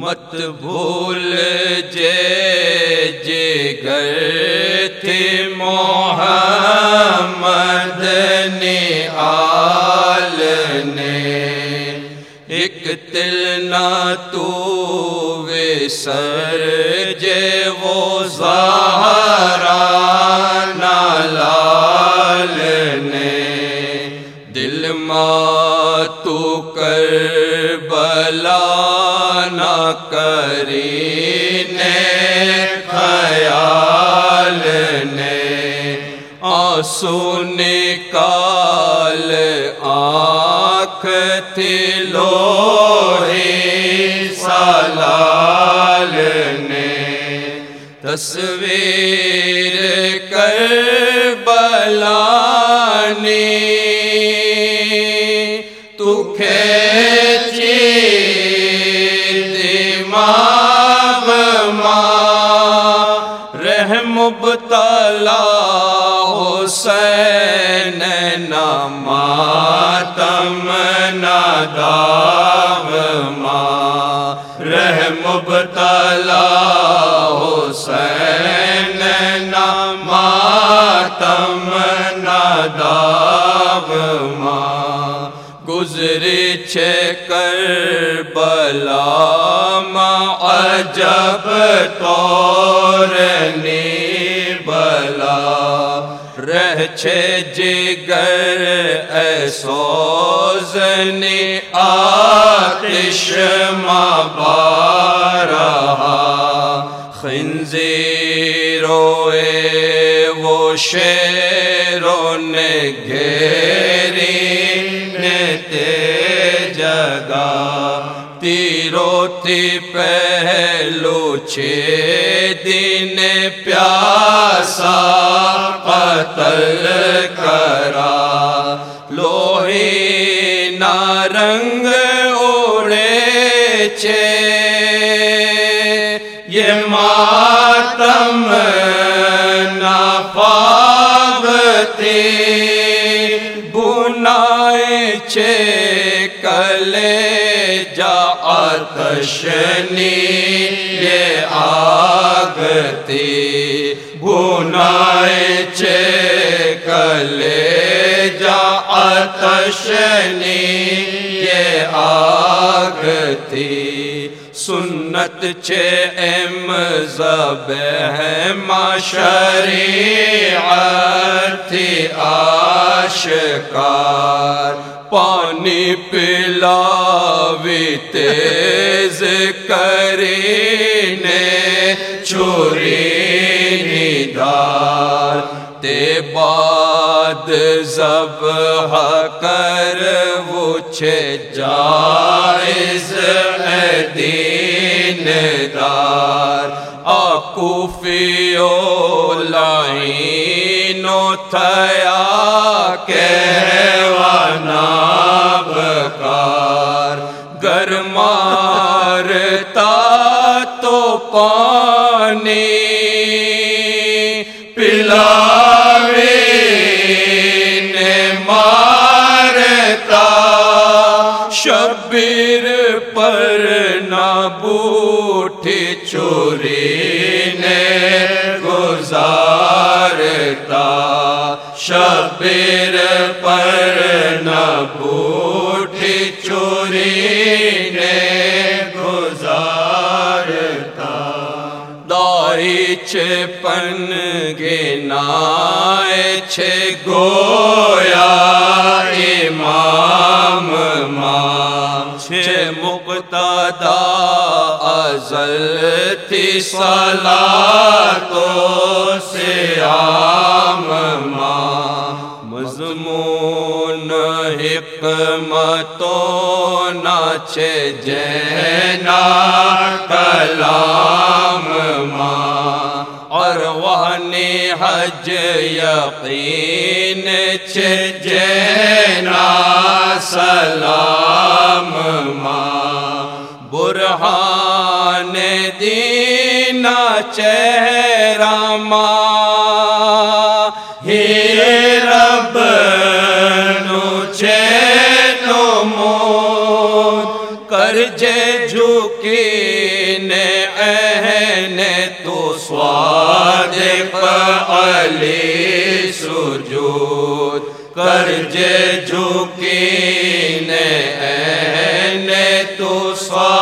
مت بھول جے جے گر تھے محمد نے آل نے۔ ایک تل نہ تو وے سر جے وہ ذات کری نے خیال نے آنسو نکال آنکھ تھی لوہی سالال نے تصویر کر ماں رحم مبتلا حسین ماں رحم مبتلا حسین نہ ماتم ماں گزری چھ کر بلا ماں عجب تورنی بلا رہ چھ جگر اے سوزنی آتش ماں بارہا خنزیروئے وہ شیروں نے گھیری نے تے جگہ۔ تیرو تی پہلو چھ دن پیاسا، قتل کرا۔ لوہی نارنگ اوڑے چھے یہ ماتم ناپاگتی بنائے چھے کلے جا۔ آتشنی یہ آگتی بنائے چھے کلے جا آتشنی یہ آگتی، سنت چھے ام زبہ ما شریعت تھی آشکار، پانی پلاوی تیز کرینے چوری ندار۔ تے بعد زبح کر وچھے جائز دین دار۔ آکوفیو لائنو تھیا کہوانا پانی پلاوی نے مارتا شبیر پر نہ بوٹھی چوری نے گزارتا شبیر پر دائی چھپن گنائے چھ گویا امام ماں چھ مقتدا ازل تھی صلاتو سیام ماں مضمون حکمتوں ناچ جینا کلام حج یقین چ جینا سلام ماں برہان دینا چہرہ ماں ہی رب نو چینو مون کر جے جھوکی اہن تو سوار صادق علی سجود کرجے جھکینے اہل تو صادق